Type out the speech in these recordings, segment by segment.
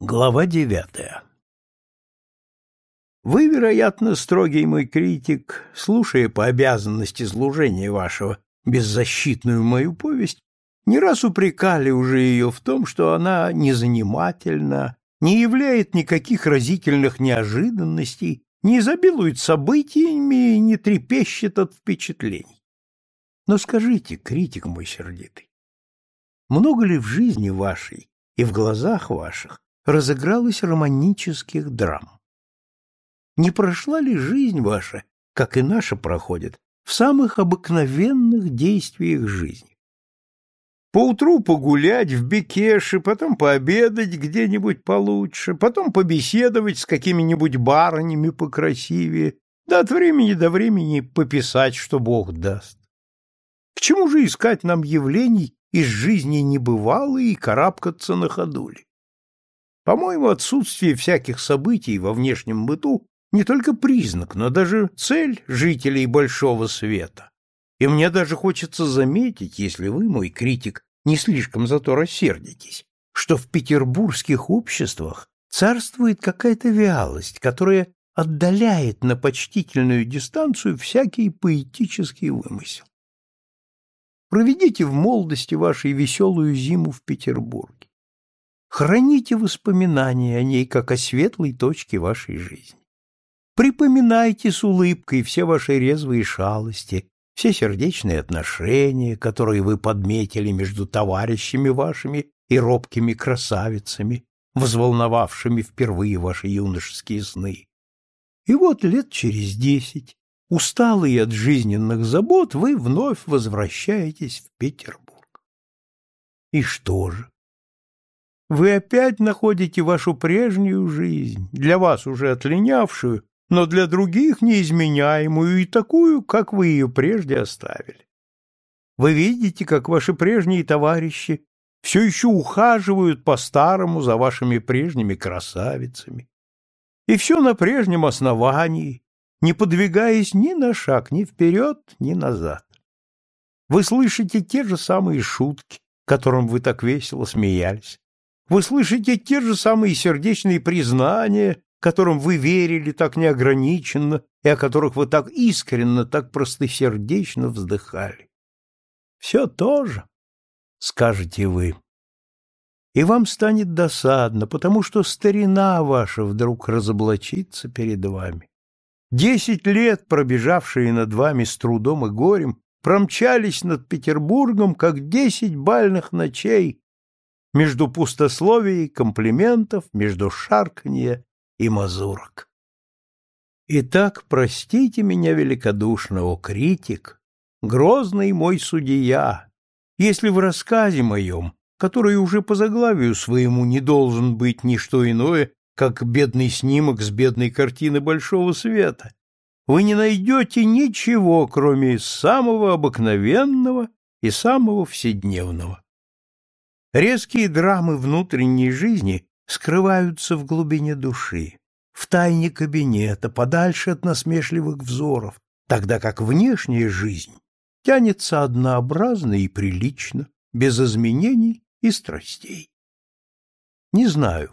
Глава девятая Вы, вероятно, строгий мой критик, слушая по обязанности служения вашего беззащитную мою повесть, не раз упрекали уже ее в том, что она незанимательна, не являет никаких разительных неожиданностей, не изобилует событиями и не трепещет от впечатлений. Но скажите, критик мой сердитый, много ли в жизни вашей и в глазах ваших разыгралось романических драм. Не прошла ли жизнь ваша, как и наша проходит, в самых обыкновенных действиях жизни? Поутру погулять в Бекеше, потом пообедать где-нибудь получше, потом побеседовать с какими-нибудь барынями покрасивее, да от времени до времени пописать, что Бог даст. К чему же искать нам явлений из жизни небывалой и карабкаться на ходули? По-моему, отсутствие всяких событий во внешнем быту не только признак, но даже цель жителей большого света. И мне даже хочется заметить, если вы, мой критик, не слишком зато рассердитесь, что в петербургских обществах царствует какая-то вялость, которая отдаляет на почтительную дистанцию всякий поэтический вымысел. Проведите в молодости вашей веселую зиму в Петербурге. Храните воспоминания о ней, как о светлой точке вашей жизни. Припоминайте с улыбкой все ваши резвые шалости, все сердечные отношения, которые вы подметили между товарищами вашими и робкими красавицами, взволновавшими впервые ваши юношеские сны. И вот лет через десять, усталые от жизненных забот, вы вновь возвращаетесь в Петербург. И что же? Вы опять находите вашу прежнюю жизнь, для вас уже отлинявшую, но для других неизменяемую и такую, как вы ее прежде оставили. Вы видите, как ваши прежние товарищи все еще ухаживают по-старому за вашими прежними красавицами. И все на прежнем основании, не подвигаясь ни на шаг, ни вперед, ни назад. Вы слышите те же самые шутки, которым вы так весело смеялись. Вы слышите те же самые сердечные признания, которым вы верили так неограниченно и о которых вы так искренно, так простосердечно вздыхали. Все то же, скажете вы. И вам станет досадно, потому что старина ваша вдруг разоблачится перед вами. Десять лет, пробежавшие над вами с трудом и горем, промчались над Петербургом, как десять бальных ночей между пустословий, комплиментов, между шарканья и мазурок. Итак, простите меня великодушного, критик, грозный мой судья, если в рассказе моем, который уже по заглавию своему не должен быть ни что иное, как бедный снимок с бедной картины большого света, вы не найдете ничего, кроме самого обыкновенного и самого вседневного. Резкие драмы внутренней жизни скрываются в глубине души, в тайне кабинета, подальше от насмешливых взоров, тогда как внешняя жизнь тянется однообразно и прилично, без изменений и страстей. Не знаю,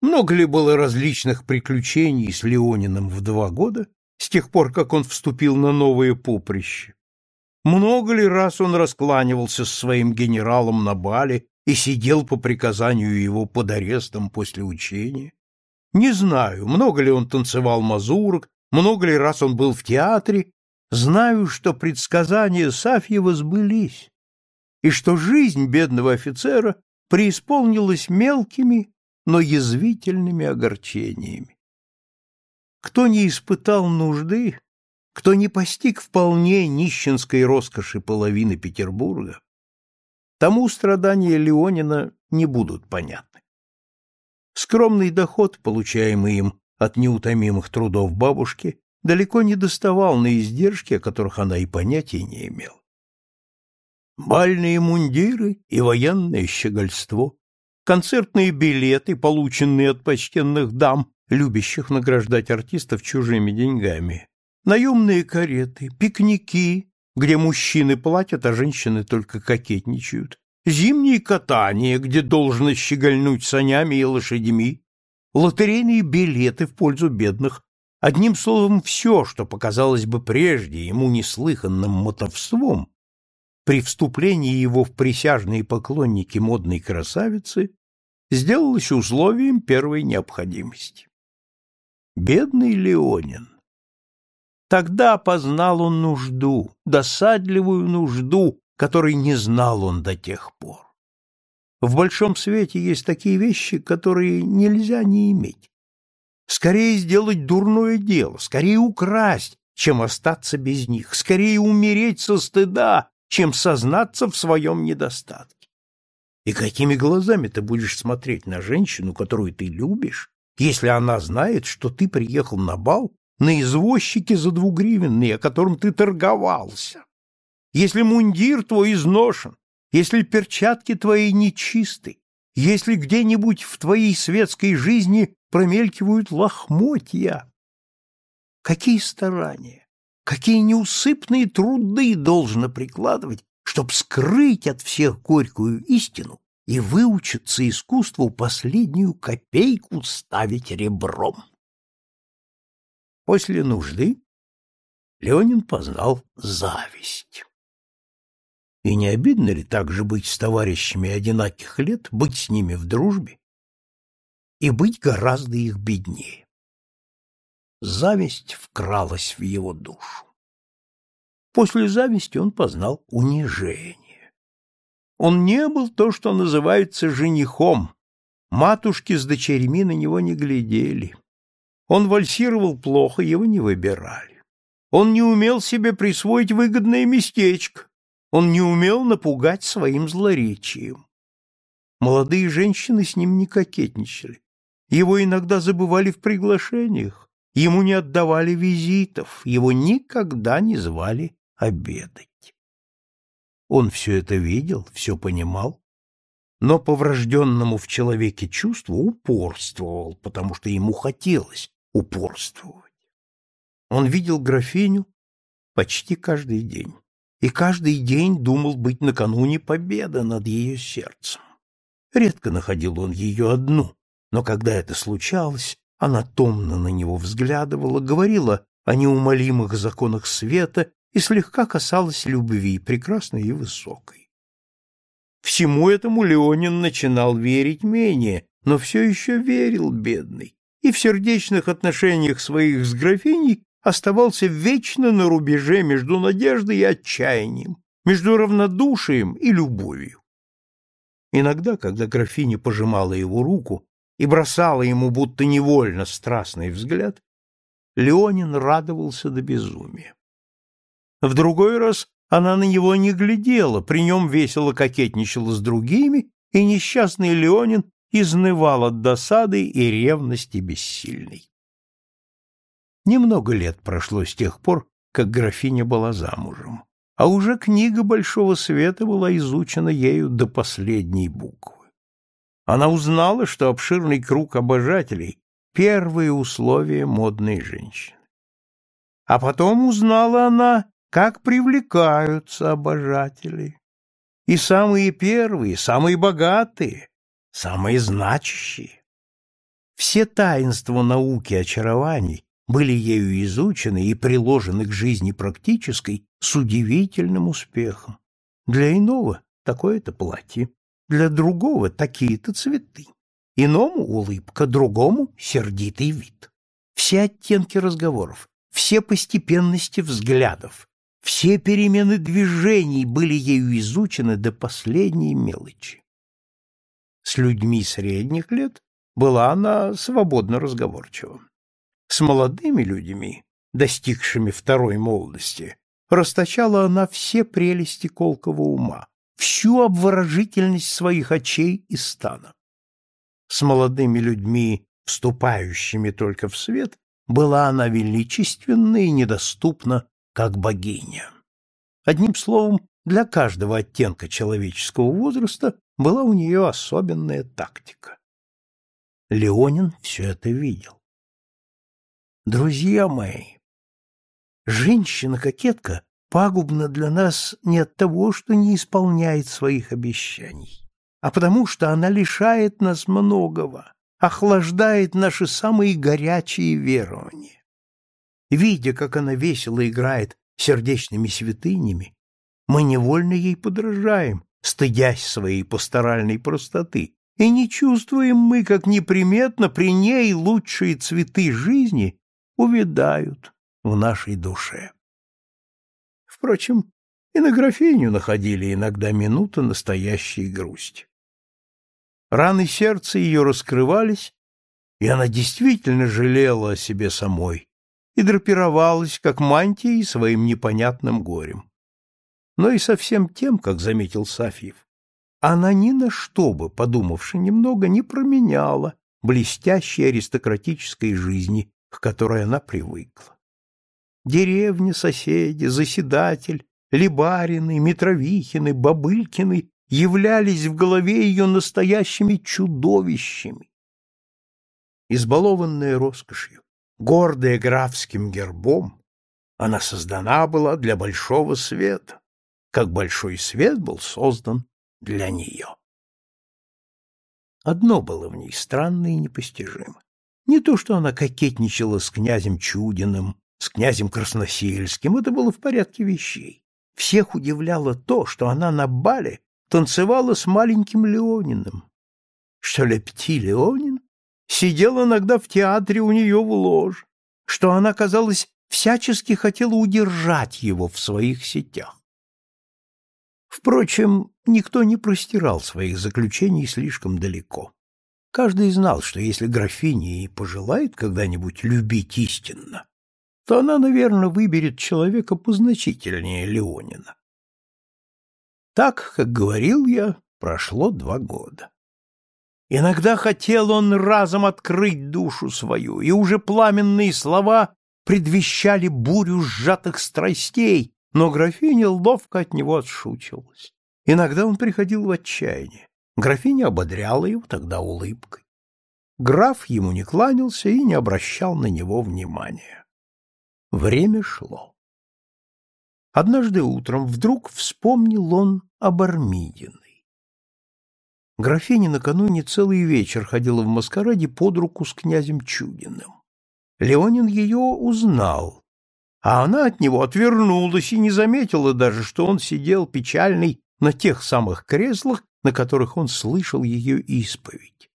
много ли было различных приключений с Леониным в два года, с тех пор, как он вступил на новое поприще. Много ли раз он раскланивался с своим генералом на бале и сидел по приказанию его под арестом после учения. Не знаю, много ли он танцевал мазурок, много ли раз он был в театре, знаю, что предсказания Сафьева сбылись, и что жизнь бедного офицера преисполнилась мелкими, но язвительными огорчениями. Кто не испытал нужды, кто не постиг вполне нищенской роскоши половины Петербурга, тому страдания Леонина не будут понятны. Скромный доход, получаемый им от неутомимых трудов бабушки, далеко не доставал на издержки, о которых она и понятия не имела. Бальные мундиры и военное щегольство, концертные билеты, полученные от почтенных дам, любящих награждать артистов чужими деньгами, наемные кареты, пикники, где мужчины платят, а женщины только кокетничают, зимние катания, где должно щегольнуть санями и лошадьми, лотерейные билеты в пользу бедных, одним словом, все, что показалось бы прежде ему неслыханным мотовством, при вступлении его в присяжные поклонники модной красавицы сделалось условием первой необходимости. Бедный Леонин! Тогда познал он нужду, досадливую нужду, которой не знал он до тех пор. В большом свете есть такие вещи, которые нельзя не иметь. Скорее сделать дурное дело, скорее украсть, чем остаться без них, скорее умереть со стыда, чем сознаться в своем недостатке. И какими глазами ты будешь смотреть на женщину, которую ты любишь, если она знает, что ты приехал на бал на извозчике за двугривенный, о котором ты торговался? Если мундир твой изношен, если перчатки твои нечисты, если где-нибудь в твоей светской жизни промелькивают лохмотья. Какие старания, какие неусыпные труды должно прикладывать, чтоб скрыть от всех горькую истину и выучиться искусству последнюю копейку ставить ребром. После нужды Леонин познал зависть. И не обидно ли так же быть с товарищами одинаких лет, быть с ними в дружбе и быть гораздо их беднее? Зависть вкралась в его душу. После зависти он познал унижение. Он не был то, что называется женихом. Матушки с дочерьми на него не глядели. Он вальсировал плохо, его не выбирали. Он не умел себе присвоить выгодное местечко. Он не умел напугать своим злоречием. Молодые женщины с ним не кокетничали. Его иногда забывали в приглашениях, ему не отдавали визитов, его никогда не звали обедать. Он все это видел, все понимал, но по врожденному в человеке чувству упорствовал, потому что ему хотелось упорствовать. Он видел графиню почти каждый день и каждый день думал быть накануне победы над ее сердцем. Редко находил он ее одну, но когда это случалось, она томно на него взглядывала, говорила о неумолимых законах света и слегка касалась любви, прекрасной и высокой. Всему этому Леонин начинал верить менее, но все еще верил, бедный, и в сердечных отношениях своих с графиней оставался вечно на рубеже между надеждой и отчаянием, между равнодушием и любовью. Иногда, когда графиня пожимала его руку и бросала ему будто невольно страстный взгляд, Леонин радовался до безумия. В другой раз она на него не глядела, при нем весело кокетничала с другими, и несчастный Леонин изнывал от досады и ревности бессильной. Немного лет прошло с тех пор, как графиня была замужем, а уже книга Большого Света была изучена ею до последней буквы. Она узнала, что обширный круг обожателей — первые условия модной женщины. А потом узнала она, как привлекаются обожатели. И самые первые, самые богатые, самые значащие. Все таинства науки очарований были ею изучены и приложены к жизни практической с удивительным успехом. Для иного такое-то платье, для другого такие-то цветы, иному улыбка, другому сердитый вид. Все оттенки разговоров, все постепенности взглядов, все перемены движений были ею изучены до последней мелочи. С людьми средних лет была она свободно разговорчива. С молодыми людьми, достигшими второй молодости, расточала она все прелести колкого ума, всю обворожительность своих очей и стана. С молодыми людьми, вступающими только в свет, была она величественна и недоступна, как богиня. Одним словом, для каждого оттенка человеческого возраста была у нее особенная тактика. Леонин все это видел. Друзья мои, женщина-кокетка пагубна для нас не от того, что не исполняет своих обещаний, а потому что она лишает нас многого, охлаждает наши самые горячие верования. Видя, как она весело играет сердечными святынями, мы невольно ей подражаем, стыдясь своей пасторальной простоты, и не чувствуем мы, как неприметно при ней лучшие цветы жизни увядают в нашей душе. Впрочем, и на графиню находили иногда минуты настоящей грусти. Раны сердца ее раскрывались, и она действительно жалела о себе самой и драпировалась, как мантией, своим непонятным горем. Но и совсем тем, как заметил Сафьев, она ни на что бы, подумавши немного, не променяла блестящей аристократической жизни, к которой она привыкла. Деревня, соседи, заседатель, Либарины, Митровихины, Бабылькины являлись в голове ее настоящими чудовищами. Избалованная роскошью, гордая графским гербом, она создана была для большого света, как большой свет был создан для нее. Одно было в ней странное и непостижимо. Не то, что она кокетничала с князем Чудиным, с князем Красносельским, это было в порядке вещей. Всех удивляло то, что она на бале танцевала с маленьким Леониным. Что Лепти Леонин сидел иногда в театре у нее в ложе, что она, казалось, всячески хотела удержать его в своих сетях. Впрочем, никто не простирал своих заключений слишком далеко. Каждый знал, что если графиня и пожелает когда-нибудь любить истинно, то она, наверное, выберет человека позначительнее Леонина. Так, как говорил я, прошло два года. Иногда хотел он разом открыть душу свою, и уже пламенные слова предвещали бурю сжатых страстей, но графиня ловко от него отшучивалась. Иногда он приходил в отчаяние. Графиня ободряла его тогда улыбкой. Граф ему не кланялся и не обращал на него внимания. Время шло. Однажды утром вдруг вспомнил он об Армидиной. Графиня накануне целый вечер ходила в маскараде под руку с князем Чудиным. Леонин ее узнал, а она от него отвернулась и не заметила даже, что он сидел печальный на тех самых креслах, на которых он слышал ее исповедь.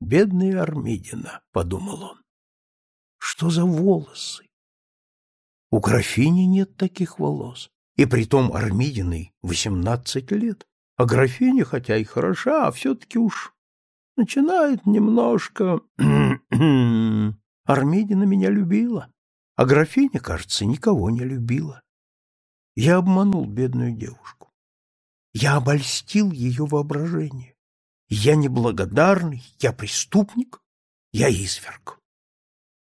«Бедная Армидина», — подумал он, — «что за волосы? У графини нет таких волос, и притом Армидиной восемнадцать лет, а графиня, хотя и хороша, а все-таки уж начинает немножко... Армидина меня любила, а графиня, кажется, никого не любила. Я обманул бедную девушку. Я обольстил ее воображение. Я неблагодарный, я преступник, я изверг.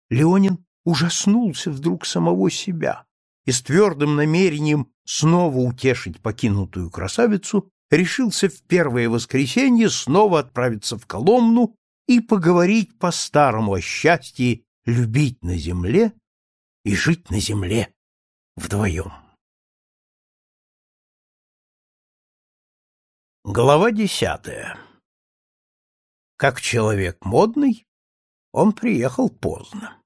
Леонин ужаснулся вдруг самого себя и с твердым намерением снова утешить покинутую красавицу решился в первое воскресенье снова отправиться в Коломну и поговорить по-старому о счастье любить на земле и жить на земле вдвоем. Глава десятая. Как человек модный, он приехал поздно.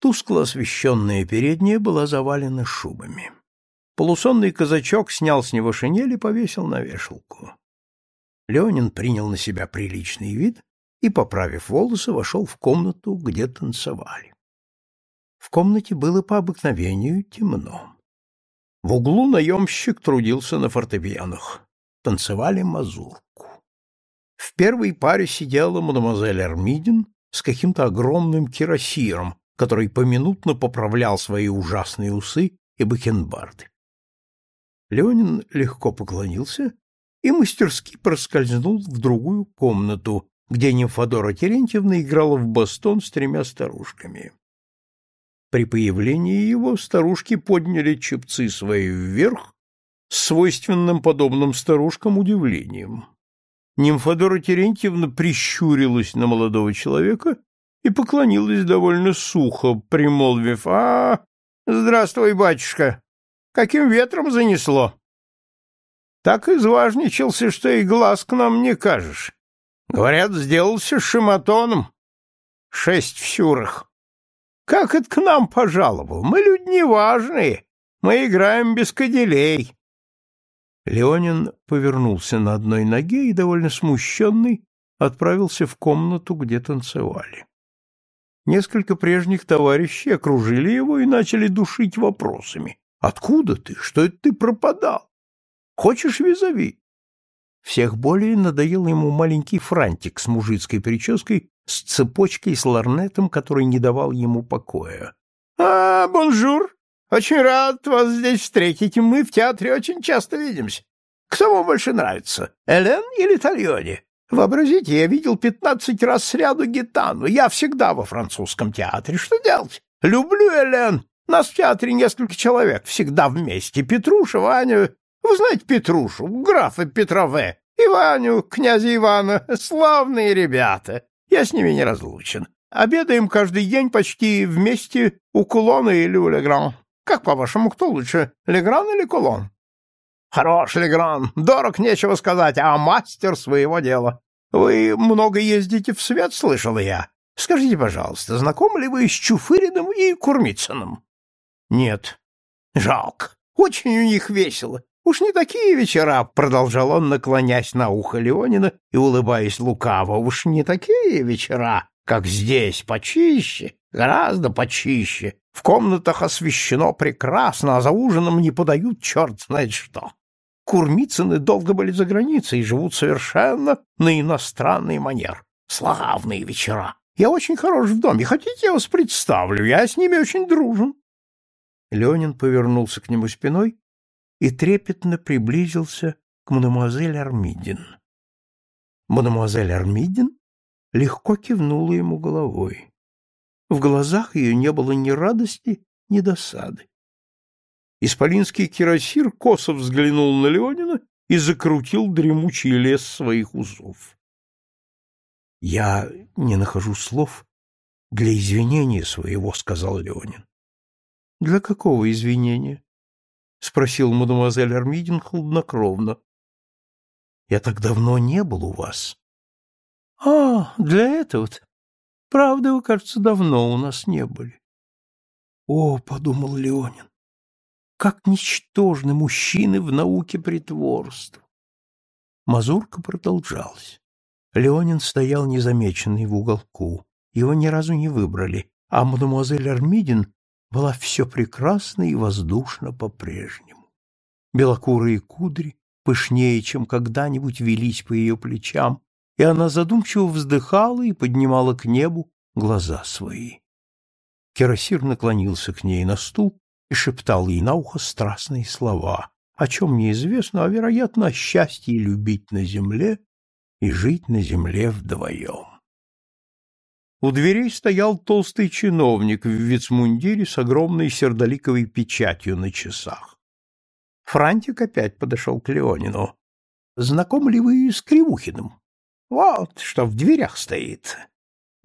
Тускло освещенная передняя была завалена шубами. Полусонный казачок снял с него шинель и повесил на вешалку. Ленин принял на себя приличный вид и, поправив волосы, вошел в комнату, где танцевали. В комнате было по обыкновению темно. В углу наемщик трудился на фортепианах. Танцевали мазурку. В первой паре сидела мадемуазель Армидин с каким-то огромным кирасиром, который поминутно поправлял свои ужасные усы и бакенбарды. Ленин легко поклонился и мастерски проскользнул в другую комнату, где Нимфодора Терентьевна играла в бастон с тремя старушками. При появлении его старушки подняли чепцы свои вверх с свойственным подобным старушкам удивлением. Нимфодора Терентьевна прищурилась на молодого человека и поклонилась довольно сухо, примолвив «А, здравствуй, батюшка! каким ветром занесло. Так изважничался, что и глаз к нам не кажешь. Говорят, сделался шиматоном. Шесть в сюрах. Как это к нам пожаловал? Мы люди неважные. Мы играем без каделей. Леонин повернулся на одной ноге и, довольно смущенный, отправился в комнату, где танцевали. Несколько прежних товарищей окружили его и начали душить вопросами. «Откуда ты? Что это ты пропадал? Хочешь vis-à-vis?» Всех более надоел ему маленький франтик с мужицкой прической, с цепочкой с лорнетом, который не давал ему покоя. «А, bonjour! Очень рад вас здесь встретить. Мы в театре очень часто видимся. Кто вам больше нравится, Элен или Тальони? Вообразите, я видел пятнадцать раз сряду гитану. Я всегда во французском театре. Что делать? Люблю Элен. Нас в театре несколько человек, всегда вместе. Петруша, Ваня... Вы Петрушу, графа Петрове, и Ваню, князя Ивана. Славные ребята. Я с ними не разлучен. Обедаем каждый день почти вместе у Кулона или у Легран. Как, по-вашему, кто лучше, Легран или Кулон? Хорош, Легран, дорог нечего сказать, а мастер своего дела. Вы много ездите в свет, слышал я. Скажите, пожалуйста, знакомы ли вы с Чуфыриным и Курмицыным? Нет. Жалко. Очень у них весело. Уж не такие вечера, продолжал он, наклонясь на ухо Леонина и улыбаясь лукаво. Уж не такие вечера, как здесь, почище, гораздо почище. В комнатах освещено прекрасно, а за ужином не подают черт знает что. Курмицыны долго были за границей и живут совершенно на иностранный манер. Славные вечера. Я очень хорош в доме. Хотите, я вас представлю? Я с ними очень дружен. Ленин повернулся к нему спиной и трепетно приблизился к мадемуазель Армидин. Мадемуазель Армидин легко кивнула ему головой. В глазах ее не было ни радости, ни досады. Исполинский кирасир косо взглянул на Леонина и закрутил дремучий лес своих узов. — Я не нахожу слов для извинения своего, — сказал Леонин. — Для какого извинения? — спросил мадемуазель Армидин хладнокровно. — Я так давно не был у вас. — А, для этого-то. Правда, вы, кажется, давно у нас не были. — О, — подумал Леонин, как ничтожны мужчины в науке притворства. Мазурка продолжалась. Леонин стоял незамеченный в уголку. Его ни разу не выбрали, а мадемуазель Армидин была все прекрасно и воздушно по-прежнему. Белокурые кудри, пышнее, чем когда-нибудь, велись по ее плечам, и она задумчиво вздыхала и поднимала к небу глаза свои. Кирасир наклонился к ней на стул и шептал ей на ухо страстные слова, о чем неизвестно, а, вероятно, о счастье любить на земле и жить на земле вдвоем. У дверей стоял толстый чиновник в вицмундире с огромной сердоликовой печатью на часах. Франтик опять подошел к Леонину. — Знакомы ли вы с Кривухиным? — Вот, что в дверях стоит.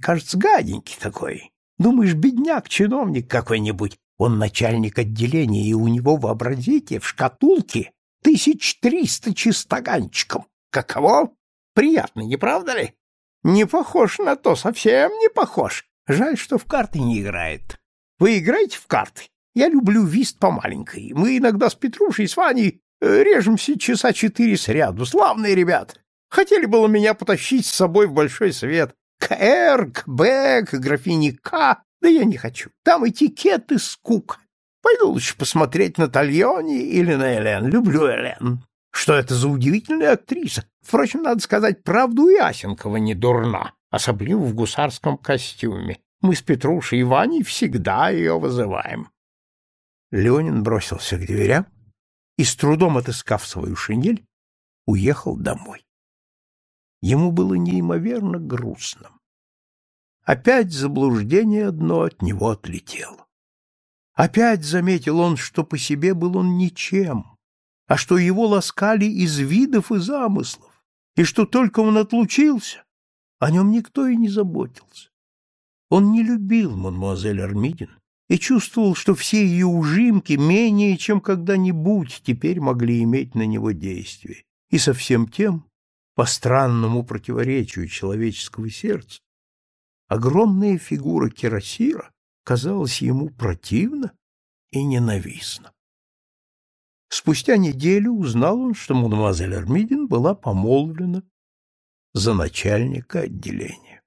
Кажется, гаденький такой. Думаешь, бедняк, чиновник какой-нибудь, он начальник отделения, и у него, вообразите, в шкатулке тысяч триста чистоганчиком. Каково? Приятно, не правда ли? Не похож на то, совсем не похож. Жаль, что в карты не играет. Вы играете в карты? Я люблю вист по маленькой. Мы иногда с Петрушей, с Ваней э, режемся часа четыре сряду. Славные ребята. Хотели было меня потащить с собой в большой свет. К Р, К, да я не хочу. Там этикет и скука. Пойду лучше посмотреть на Тальони или на Элен. Люблю Элен. Что это за удивительная актриса? Впрочем, надо сказать правду, и Асенкова не дурна, особенно в гусарском костюме. Мы с Петрушей и Ваней всегда ее вызываем. Ленин бросился к дверям и, с трудом отыскав свою шинель, уехал домой. Ему было неимоверно грустно. Опять заблуждение одно от него отлетело. Опять заметил он, что по себе был он ничем, а что его ласкали из видов и замыслов, и что только он отлучился, о нем никто и не заботился. Он не любил мадемуазель Армидин, и чувствовал, что все ее ужимки менее чем когда-нибудь теперь могли иметь на него действие. И совсем тем, по странному противоречию человеческого сердца, огромная фигура Кирасира казалась ему противна и ненавистна. Спустя неделю узнал он, что мадемуазель Армидин была помолвлена за начальника отделения.